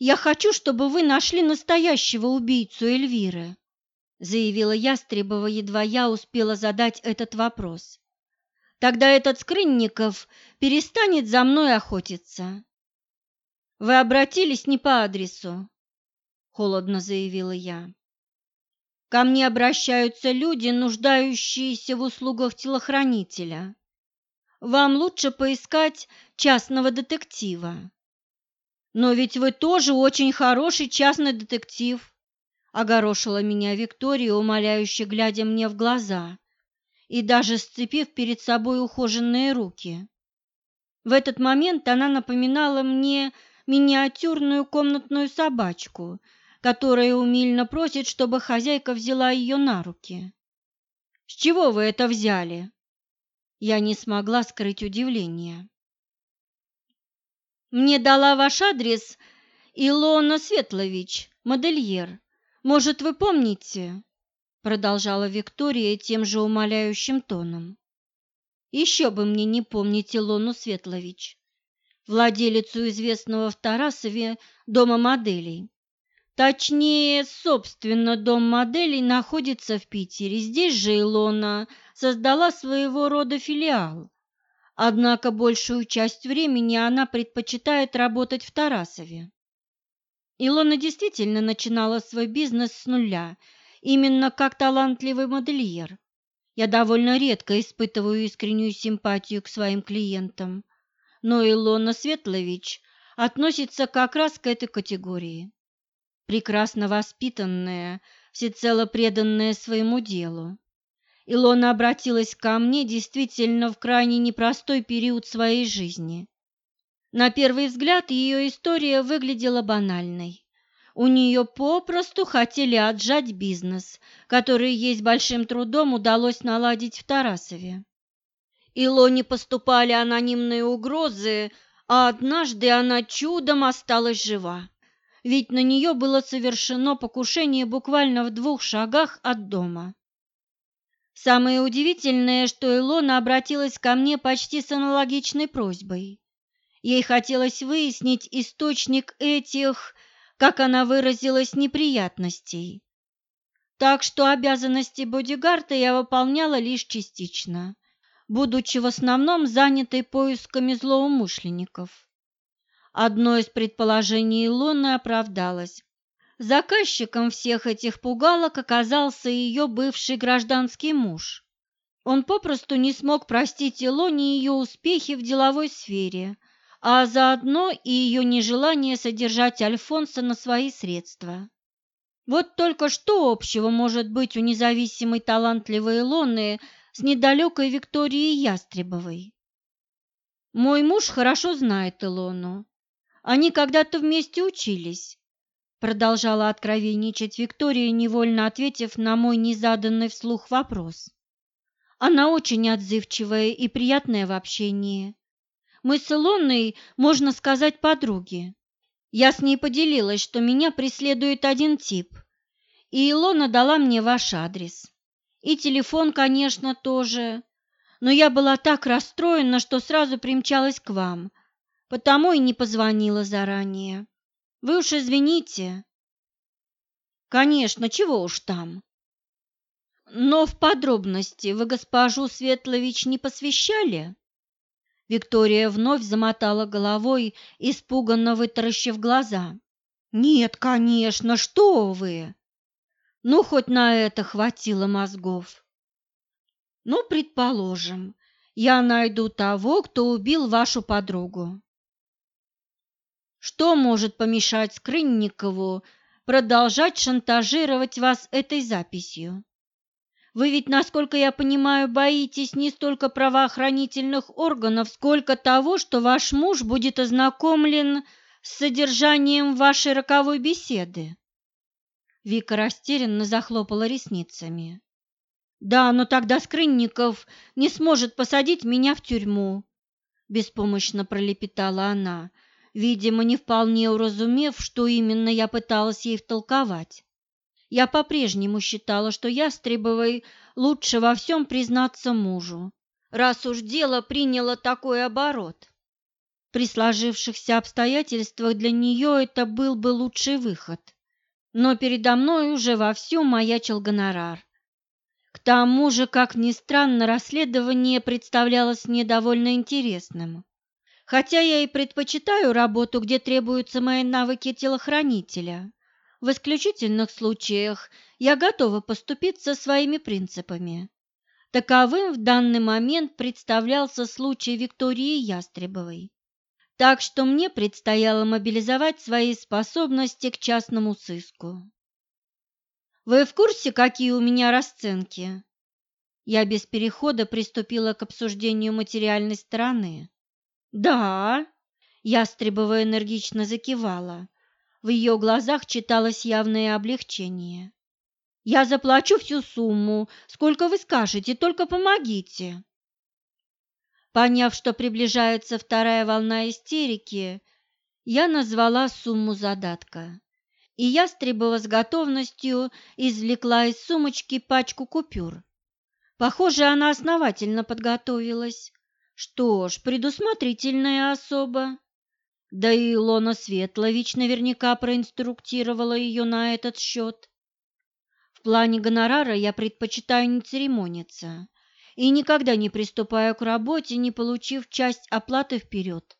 «Я хочу, чтобы вы нашли настоящего убийцу Эльвиры», заявила Ястребова, едва я успела задать этот вопрос. «Тогда этот Скрынников перестанет за мной охотиться». «Вы обратились не по адресу», – холодно заявила я. Ко мне обращаются люди, нуждающиеся в услугах телохранителя. Вам лучше поискать частного детектива. Но ведь вы тоже очень хороший частный детектив, огорошила меня Виктория, умоляюще глядя мне в глаза и даже сцепив перед собой ухоженные руки. В этот момент она напоминала мне миниатюрную комнатную собачку – которая умильно просит, чтобы хозяйка взяла ее на руки. «С чего вы это взяли?» Я не смогла скрыть удивление. «Мне дала ваш адрес Илона Светлович, модельер. Может, вы помните?» Продолжала Виктория тем же умоляющим тоном. «Еще бы мне не помнить Илону Светлович, владелицу известного в Тарасове дома моделей. Точнее, собственно, дом моделей находится в Питере. Здесь же Илона создала своего рода филиал. Однако большую часть времени она предпочитает работать в Тарасове. Илона действительно начинала свой бизнес с нуля, именно как талантливый модельер. Я довольно редко испытываю искреннюю симпатию к своим клиентам, но Илона Светлович относится как раз к этой категории прекрасно воспитанная, всецело преданная своему делу. Илона обратилась ко мне действительно в крайне непростой период своей жизни. На первый взгляд ее история выглядела банальной. У нее попросту хотели отжать бизнес, который ей с большим трудом удалось наладить в Тарасове. Илоне поступали анонимные угрозы, а однажды она чудом осталась жива. Ведь на нее было совершено покушение буквально в двух шагах от дома. Самое удивительное, что Илона обратилась ко мне почти с аналогичной просьбой. Ей хотелось выяснить источник этих, как она выразилась, неприятностей. Так что обязанности бодигарда я выполняла лишь частично, будучи в основном занятой поисками злоумышленников. Одно из предположений Илоны оправдалось. Заказчиком всех этих пугалок оказался ее бывший гражданский муж. Он попросту не смог простить Илоне ее успехи в деловой сфере, а заодно и ее нежелание содержать Альфонса на свои средства. Вот только что общего может быть у независимой талантливой Илоны с недалекой Викторией Ястребовой? Мой муж хорошо знает Илону. Они когда-то вместе учились продолжала откровенничать Виктория, невольно ответив на мой незаданный вслух вопрос. Она очень отзывчивая и приятная в общении. Мы с Илоной, можно сказать, подруги. Я с ней поделилась, что меня преследует один тип, и Илона дала мне ваш адрес. И телефон, конечно, тоже. Но я была так расстроена, что сразу примчалась к вам, потому и не позвонила заранее. Вы уж извините. Конечно, чего уж там. Но в подробности вы госпожу Светлович не посвящали? Виктория вновь замотала головой, испуганно вытаращив глаза. Нет, конечно, что вы? Ну, хоть на это хватило мозгов. Ну, предположим, я найду того, кто убил вашу подругу. Что может помешать Скрынникову продолжать шантажировать вас этой записью? Вы ведь, насколько я понимаю, боитесь не столько правоохранительных органов, сколько того, что ваш муж будет ознакомлен с содержанием вашей роковой беседы. Вика растерянно захлопала ресницами. Да, но тогда Скрынников не сможет посадить меня в тюрьму, беспомощно пролепетала она видимо, не вполне уразумев, что именно я пыталась ей втолковать. Я по-прежнему считала, что Ястребовой лучше во всем признаться мужу, раз уж дело приняло такой оборот. При сложившихся обстоятельствах для нее это был бы лучший выход, но передо мной уже вовсю маячил гонорар. К тому же, как ни странно, расследование представлялось мне довольно интересным. Хотя я и предпочитаю работу, где требуются мои навыки телохранителя. В исключительных случаях я готова поступиться своими принципами. Таковым в данный момент представлялся случай Виктории Ястребовой. Так что мне предстояло мобилизовать свои способности к частному сыску. Вы в курсе, какие у меня расценки? Я без перехода приступила к обсуждению материальной стороны. «Да», – Ястребова энергично закивала. В ее глазах читалось явное облегчение. «Я заплачу всю сумму, сколько вы скажете, только помогите». Поняв, что приближается вторая волна истерики, я назвала сумму задатка. И Ястребова с готовностью извлекла из сумочки пачку купюр. Похоже, она основательно подготовилась. Что ж, предусмотрительная особа. Да и Илона Светлович наверняка проинструктировала ее на этот счет. В плане гонорара я предпочитаю не церемониться и никогда не приступаю к работе, не получив часть оплаты вперед.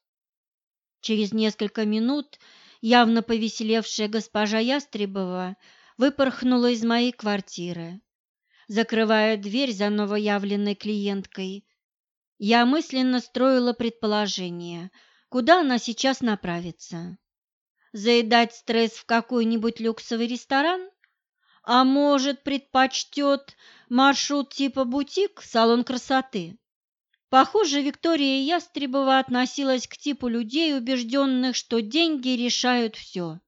Через несколько минут явно повеселевшая госпожа Ястребова выпорхнула из моей квартиры. Закрывая дверь за новоявленной клиенткой, я мысленно строила предположение, куда она сейчас направится. Заедать стресс в какой-нибудь люксовый ресторан? А может, предпочтет маршрут типа бутик, салон красоты? Похоже, Виктория Ястребова относилась к типу людей, убежденных, что деньги решают все.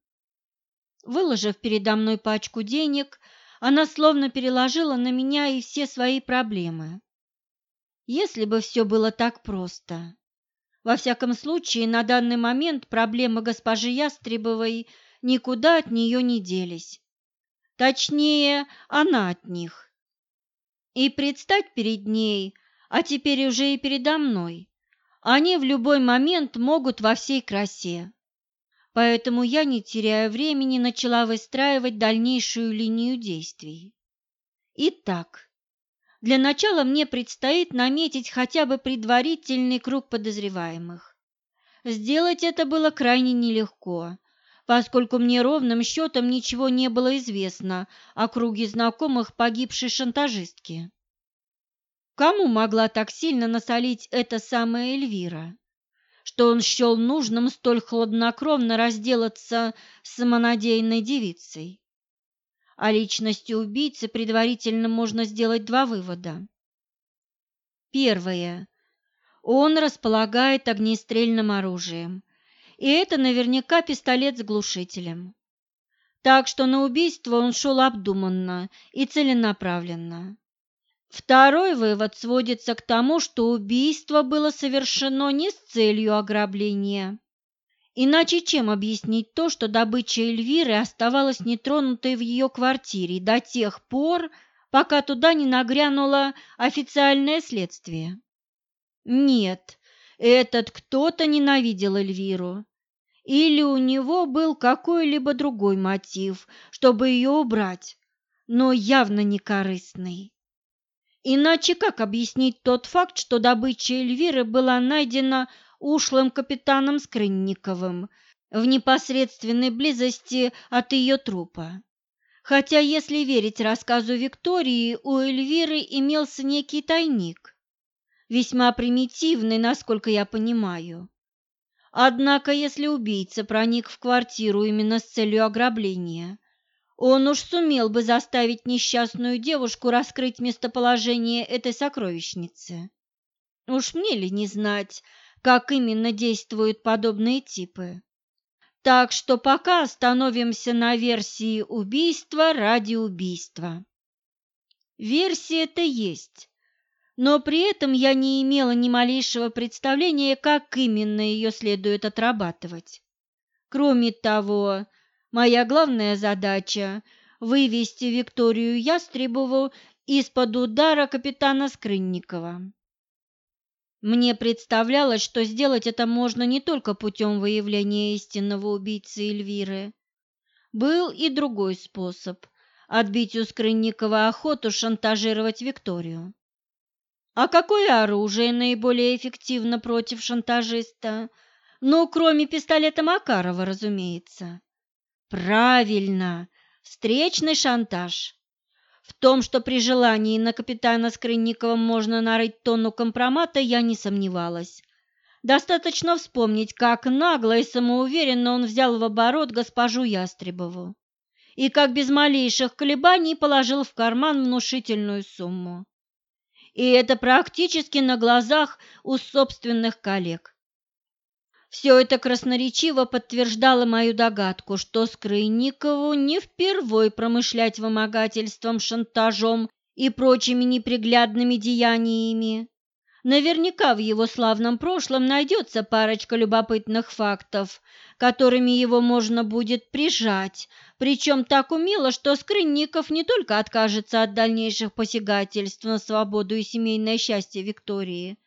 Выложив передо мной пачку денег, она словно переложила на меня и все свои проблемы. Если бы все было так просто. Во всяком случае, на данный момент проблемы госпожи Ястребовой никуда от нее не делись. Точнее, она от них. И предстать перед ней, а теперь уже и передо мной, они в любой момент могут во всей красе. Поэтому я, не теряя времени, начала выстраивать дальнейшую линию действий. Итак, для начала мне предстоит наметить хотя бы предварительный круг подозреваемых. Сделать это было крайне нелегко, поскольку мне ровным счетом ничего не было известно о круге знакомых погибшей шантажистки. Кому могла так сильно насолить эта самая Эльвира? что он счел нужным столь хладнокровно разделаться с самонадеянной девицей. О личности убийцы предварительно можно сделать два вывода. Первое. Он располагает огнестрельным оружием, и это наверняка пистолет с глушителем. Так что на убийство он шел обдуманно и целенаправленно. Второй вывод сводится к тому, что убийство было совершено не с целью ограбления. Иначе чем объяснить то, что добыча Эльвиры оставалась нетронутой в ее квартире до тех пор, пока туда не нагрянуло официальное следствие? Нет, этот кто-то ненавидел Эльвиру. Или у него был какой-либо другой мотив, чтобы ее убрать, но явно не корыстный. Иначе как объяснить тот факт, что добыча Эльвиры была найдена ушлым капитаном Скрынниковым в непосредственной близости от ее трупа? Хотя, если верить рассказу Виктории, у Эльвиры имелся некий тайник, весьма примитивный, насколько я понимаю. Однако, если убийца проник в квартиру именно с целью ограбления, он уж сумел бы заставить несчастную девушку раскрыть местоположение этой сокровищницы. Уж мне ли не знать, как именно действуют подобные типы? Так что пока остановимся на версии убийства ради убийства. Версия это есть, но при этом я не имела ни малейшего представления, как именно ее следует отрабатывать. Кроме того, Моя главная задача – вывести Викторию Ястребову из-под удара капитана Скрынникова. Мне представлялось, что сделать это можно не только путем выявления истинного убийцы Эльвиры. Был и другой способ – отбить у Скрынникова охоту шантажировать Викторию. А какое оружие наиболее эффективно против шантажиста? Ну, кроме пистолета Макарова, разумеется. Правильно, встречный шантаж. В том, что при желании на капитана Скрынникова можно нарыть тонну компромата, я не сомневалась. Достаточно вспомнить, как нагло и самоуверенно он взял в оборот госпожу Ястребову и как без малейших колебаний положил в карман внушительную сумму. И это практически на глазах у собственных коллег. Все это красноречиво подтверждало мою догадку, что Скрынникову не впервой промышлять вымогательством, шантажом и прочими неприглядными деяниями. Наверняка в его славном прошлом найдется парочка любопытных фактов, которыми его можно будет прижать, причем так умело, что Скрынников не только откажется от дальнейших посягательств на свободу и семейное счастье Виктории,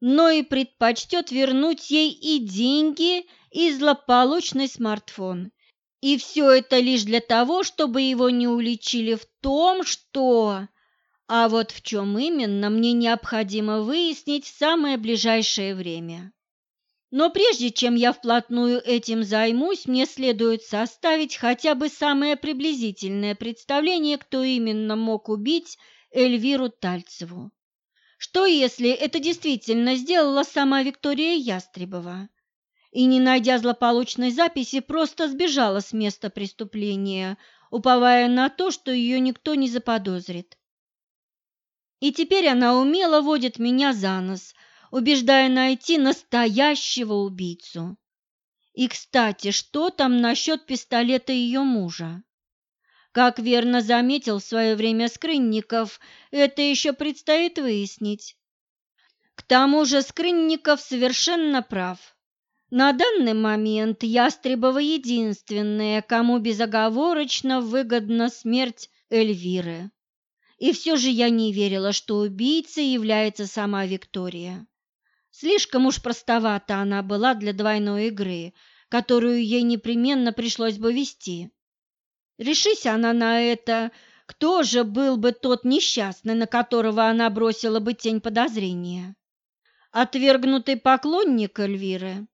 но и предпочтет вернуть ей и деньги, и злополучный смартфон. И все это лишь для того, чтобы его не уличили в том, что... А вот в чем именно, мне необходимо выяснить в самое ближайшее время. Но прежде чем я вплотную этим займусь, мне следует составить хотя бы самое приблизительное представление, кто именно мог убить Эльвиру Тальцеву. Что если это действительно сделала сама Виктория Ястребова? И, не найдя злополучной записи, просто сбежала с места преступления, уповая на то, что ее никто не заподозрит. И теперь она умело водит меня за нос, убеждая найти настоящего убийцу. И, кстати, что там насчет пистолета ее мужа? Как верно заметил в свое время Скрынников, это еще предстоит выяснить. К тому же Скрынников совершенно прав. На данный момент Ястребова единственная, кому безоговорочно выгодна смерть Эльвиры. И все же я не верила, что убийцей является сама Виктория. Слишком уж простовата она была для двойной игры, которую ей непременно пришлось бы вести. Решись она на это, кто же был бы тот несчастный, на которого она бросила бы тень подозрения? Отвергнутый поклонник Эльвиры?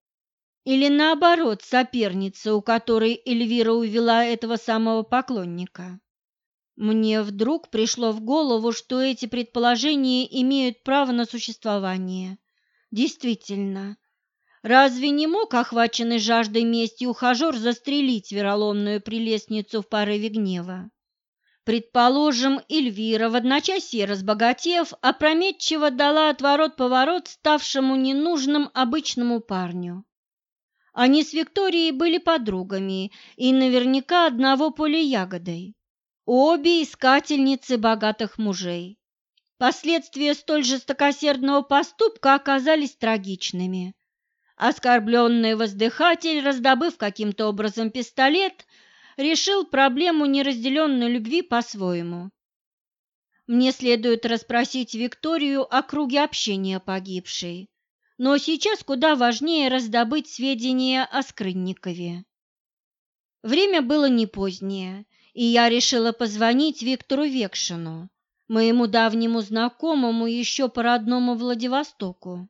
Или наоборот, соперница, у которой Эльвира увела этого самого поклонника? Мне вдруг пришло в голову, что эти предположения имеют право на существование. Действительно, Разве не мог охваченный жаждой мести ухажер застрелить вероломную прелестницу в порыве гнева? Предположим, Эльвира, в одночасье разбогатев, опрометчиво дала отворот-поворот ставшему ненужным обычному парню. Они с Викторией были подругами и наверняка одного поля ягодой. Обе искательницы богатых мужей. Последствия столь жестокосердного поступка оказались трагичными. Оскорбленный воздыхатель, раздобыв каким-то образом пистолет, решил проблему неразделенной любви по-своему. Мне следует расспросить Викторию о круге общения погибшей, но сейчас куда важнее раздобыть сведения о Скрынникове. Время было не позднее, и я решила позвонить Виктору Векшину, моему давнему знакомому еще по родному Владивостоку.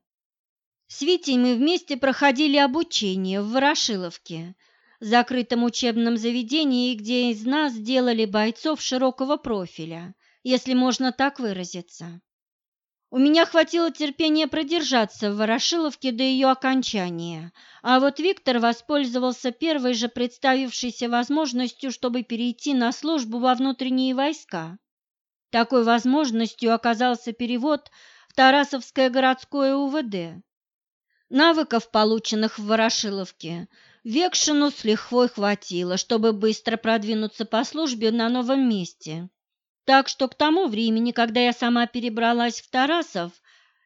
С Витей мы вместе проходили обучение в Ворошиловке, закрытом учебном заведении, где из нас сделали бойцов широкого профиля, если можно так выразиться. У меня хватило терпения продержаться в Ворошиловке до ее окончания, а вот Виктор воспользовался первой же представившейся возможностью, чтобы перейти на службу во внутренние войска. Такой возможностью оказался перевод в Тарасовское городское УВД. Навыков, полученных в Ворошиловке, Векшину с лихвой хватило, чтобы быстро продвинуться по службе на новом месте. Так что к тому времени, когда я сама перебралась в Тарасов,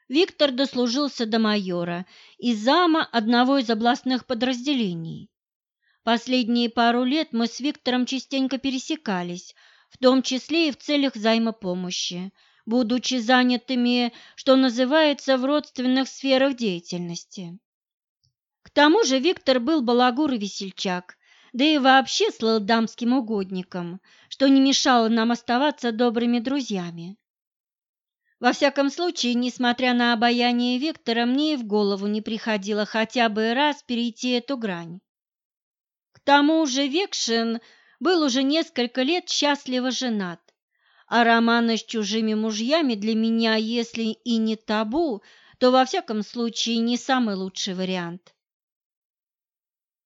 Виктор дослужился до майора и зама одного из областных подразделений. Последние пару лет мы с Виктором частенько пересекались, в том числе и в целях взаимопомощи, будучи занятыми, что называется, в родственных сферах деятельности. К тому же Виктор был балагур и весельчак, да и вообще слыл дамским угодником, что не мешало нам оставаться добрыми друзьями. Во всяком случае, несмотря на обаяние Виктора, мне и в голову не приходило хотя бы раз перейти эту грань. К тому же Векшин был уже несколько лет счастливо женат, а романы с чужими мужьями для меня, если и не табу, то во всяком случае не самый лучший вариант.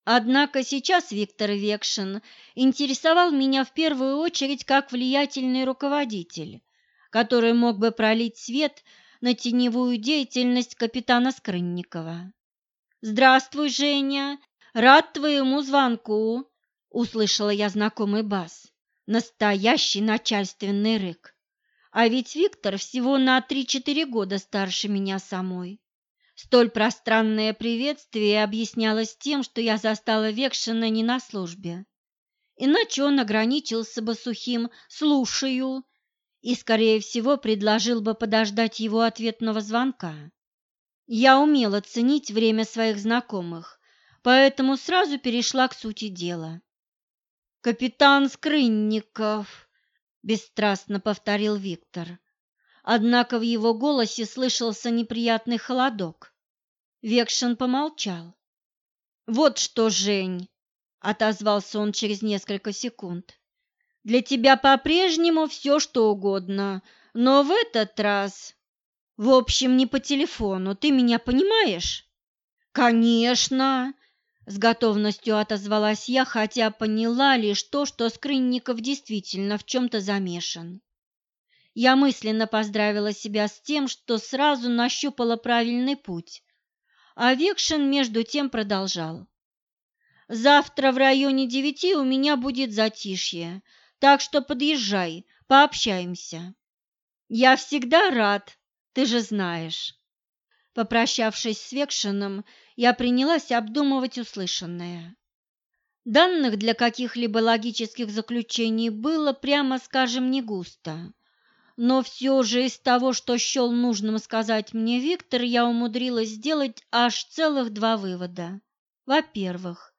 Однако сейчас Виктор Векшин интересовал меня в первую очередь как влиятельный руководитель, который мог бы пролить свет на теневую деятельность капитана Скрынникова. «Здравствуй, Женя! Рад твоему звонку!» – услышала я знакомый бас. Настоящий начальственный рык. А ведь Виктор всего на 3-4 года старше меня самой. Столь пространное приветствие объяснялось тем, что я застала Векшина не на службе. Иначе он ограничился бы сухим «слушаю» и, скорее всего, предложил бы подождать его ответного звонка. Я умела ценить время своих знакомых, поэтому сразу перешла к сути дела. «Капитан Скрынников», – бесстрастно повторил Виктор. Однако в его голосе слышался неприятный холодок. Векшин помолчал. «Вот что, Жень», – отозвался он через несколько секунд, – «для тебя по-прежнему все, что угодно, но в этот раз...» «В общем, не по телефону, ты меня понимаешь?» «Конечно!» С готовностью отозвалась я, хотя поняла лишь то, что Скрынников действительно в чем-то замешан. Я мысленно поздравила себя с тем, что сразу нащупала правильный путь, а Векшин между тем продолжал. «Завтра в районе девяти у меня будет затишье, так что подъезжай, пообщаемся». «Я всегда рад, ты же знаешь». Попрощавшись с Векшином, я принялась обдумывать услышанное. Данных для каких-либо логических заключений было, прямо скажем, не густо. Но все же из того, что счел нужным сказать мне Виктор, я умудрилась сделать аж целых два вывода. Во-первых,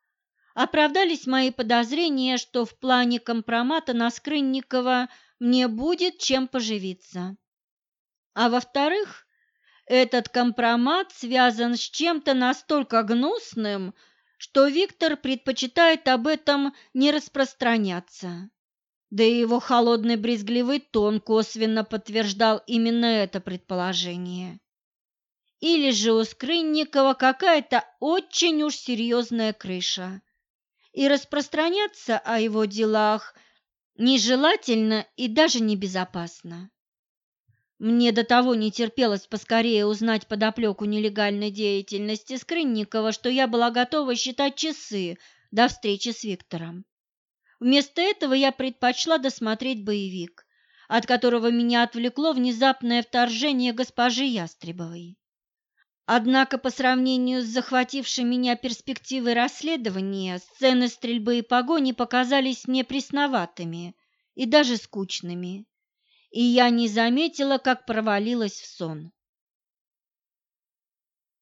оправдались мои подозрения, что в плане компромата на Скрынникова мне будет чем поживиться. А во-вторых, этот компромат связан с чем-то настолько гнусным, что Виктор предпочитает об этом не распространяться. Да и его холодный брезгливый тон косвенно подтверждал именно это предположение. Или же у Скрынникова какая-то очень уж серьезная крыша, и распространяться о его делах нежелательно и даже небезопасно. Мне до того не терпелось поскорее узнать подоплеку нелегальной деятельности Скрынникова, что я была готова считать часы до встречи с Виктором. Вместо этого я предпочла досмотреть боевик, от которого меня отвлекло внезапное вторжение госпожи Ястребовой. Однако по сравнению с захватившей меня перспективой расследования, сцены стрельбы и погони показались мне пресноватыми и даже скучными и я не заметила, как провалилась в сон.